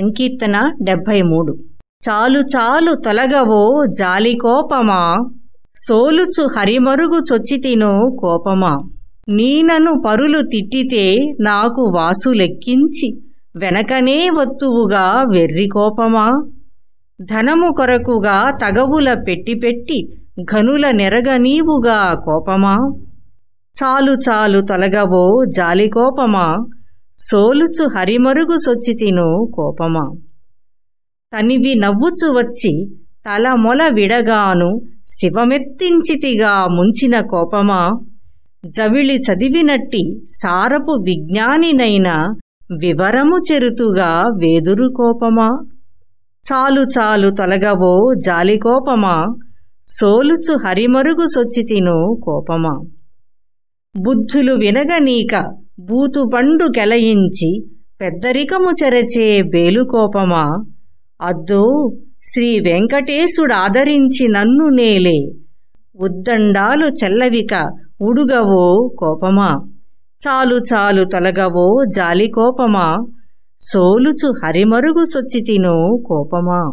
సంకీర్తన డెబ్భై మూడు చాలు చాలు తొలగవో జాలి కోపమా? సోలుచు హరిమరుగు చొచ్చితినో కోపమా? నీనను పరులు తిట్టితే నాకు వాసులెక్కించి వెనకనే వత్తువుగా వెర్రి కోపమా? ధనము కొరకుగా తగవుల పెట్టి పెట్టి ఘనుల నెరగనీవుగా కోపమా? చాలు చాలు తొలగవో జాలి కోపమా? సోలుచు హరిమరుగు సొచ్చితిను కోపమా. తనివి నవ్వుచు వచ్చి తల మొల విడగాను శివమెత్తించితిగా ముంచిన కోపమా. జవిళి చదివినట్టి సారపు విజ్ఞానినైన వివరము చెరుతుగా వేదురు కోపమా. చాలు చాలు తొలగవో జాలి కోపమా. సోలుచు హరిమరుగు సొచ్చితిను కోపమా. బుద్ధులు వినగనీక బూతుబండు కెలయించి పెద్దరికము చెరచే బేలుకోపమా? అద్దో శ్రీ వెంకటేశుడాదరించి నన్ను నేలే. ఉద్దండాలు చెల్లవిక ఉడుగవో కోపమా? చాలు చాలు తొలగవో జాలి కోపమా సోలుచు హరిమరుగు సొచ్చితినో కోపమా?